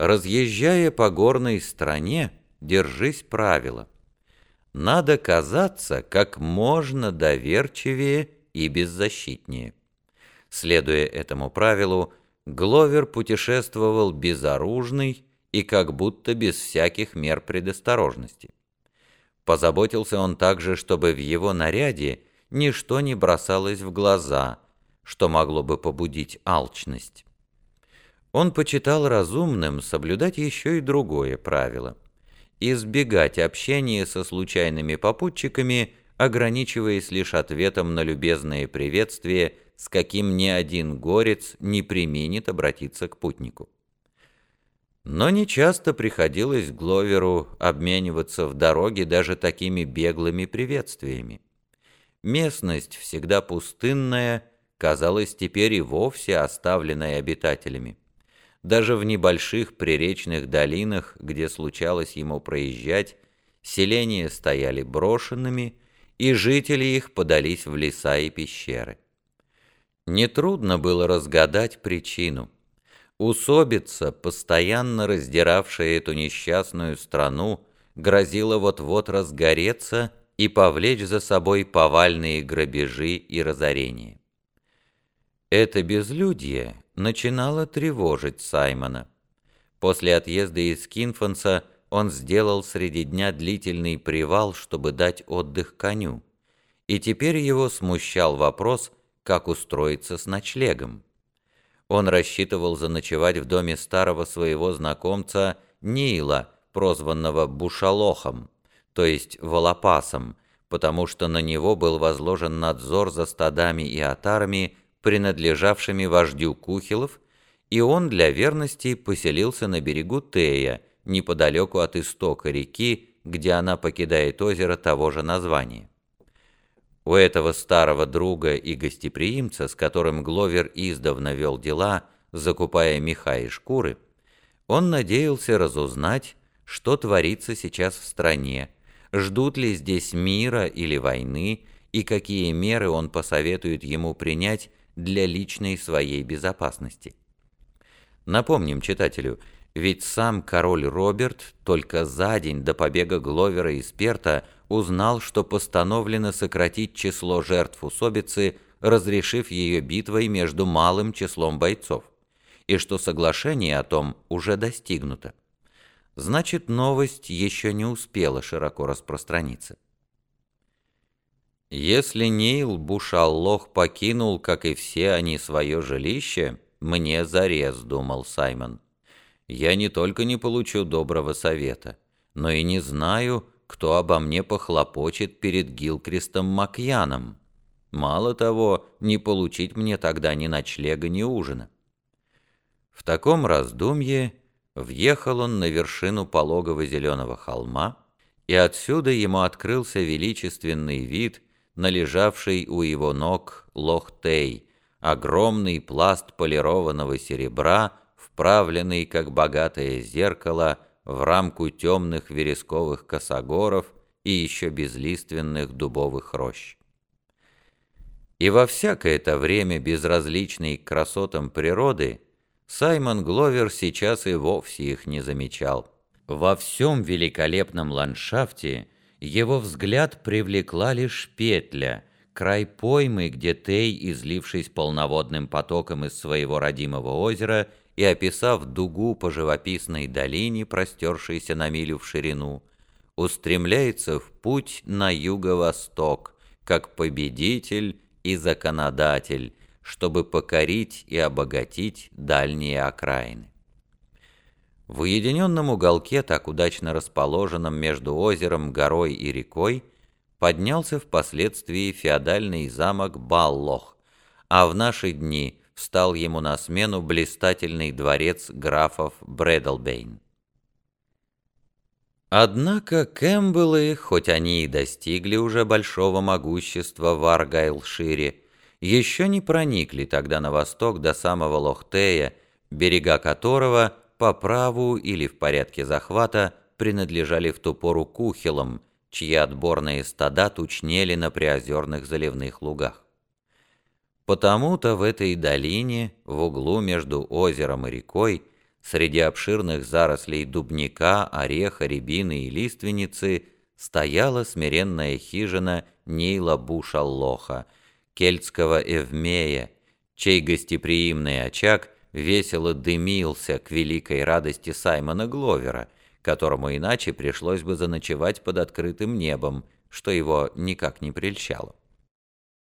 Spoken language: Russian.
Разъезжая по горной стране, держись правила. Надо казаться как можно доверчивее и беззащитнее. Следуя этому правилу, Гловер путешествовал безоружный и как будто без всяких мер предосторожности. Позаботился он также, чтобы в его наряде ничто не бросалось в глаза, что могло бы побудить алчность. Он почитал разумным соблюдать еще и другое правило – избегать общения со случайными попутчиками, ограничиваясь лишь ответом на любезное приветствие, с каким ни один горец не применит обратиться к путнику. Но нечасто приходилось Гловеру обмениваться в дороге даже такими беглыми приветствиями. Местность, всегда пустынная, казалась теперь и вовсе оставленной обитателями. Даже в небольших приречных долинах, где случалось ему проезжать, селения стояли брошенными, и жители их подались в леса и пещеры. Нетрудно было разгадать причину. Усобица, постоянно раздиравшая эту несчастную страну, грозила вот-вот разгореться и повлечь за собой повальные грабежи и разорения. Это безлюдье начинало тревожить Саймона. После отъезда из Кинфанса он сделал среди дня длительный привал, чтобы дать отдых коню, и теперь его смущал вопрос, как устроиться с ночлегом. Он рассчитывал заночевать в доме старого своего знакомца Нила, прозванного Бушалохом, то есть Волопасом, потому что на него был возложен надзор за стадами и отарами, принадлежавшими вождю Кухилов, и он для верности поселился на берегу Тея, неподалеку от истока реки, где она покидает озеро того же названия. У этого старого друга и гостеприимца, с которым Гловер издавна вел дела, закупая меха и шкуры, он надеялся разузнать, что творится сейчас в стране, ждут ли здесь мира или войны, и какие меры он посоветует ему принять для личной своей безопасности. Напомним читателю, ведь сам король Роберт только за день до побега Гловера из Перта узнал, что постановлено сократить число жертв усобицы, разрешив ее битвой между малым числом бойцов, и что соглашение о том уже достигнуто. Значит, новость еще не успела широко распространиться. Если Нейл Бушаллох покинул, как и все они, свое жилище, мне зарез, думал Саймон. Я не только не получу доброго совета, но и не знаю, кто обо мне похлопочет перед Гилкристом Макьяном. Мало того, не получить мне тогда ни ночлега, ни ужина. В таком раздумье въехал он на вершину пологого зеленого холма, и отсюда ему открылся величественный вид на лежавший у его ног Лохтей, огромный пласт полированного серебра, вправленный, как богатое зеркало, в рамку темных вересковых косогоров и еще безлиственных дубовых рощ. И во всякое это время безразличный к красотам природы, Саймон Гловер сейчас и вовсе их не замечал. Во всем великолепном ландшафте его взгляд привлекла лишь петля, край поймы, где Тей, излившись полноводным потоком из своего родимого озера, и, описав дугу по живописной долине, простершейся на милю в ширину, устремляется в путь на юго-восток, как победитель и законодатель, чтобы покорить и обогатить дальние окраины. В уединенном уголке, так удачно расположенном между озером, горой и рекой, поднялся впоследствии феодальный замок Баллох, а в наши дни встал ему на смену блистательный дворец графов Брэдлбейн. Однако Кэмпбеллы, хоть они и достигли уже большого могущества в Аргайлшире, еще не проникли тогда на восток до самого Лохтея, берега которого по праву или в порядке захвата принадлежали в ту пору кухелам, чьи отборные стада тучнели на приозерных заливных лугах. Потому-то в этой долине, в углу между озером и рекой, Среди обширных зарослей дубника, ореха, рябины и лиственницы стояла смиренная хижина Нейла Бушаллоха, кельтского Эвмея, чей гостеприимный очаг весело дымился к великой радости Саймона Гловера, которому иначе пришлось бы заночевать под открытым небом, что его никак не прельщало.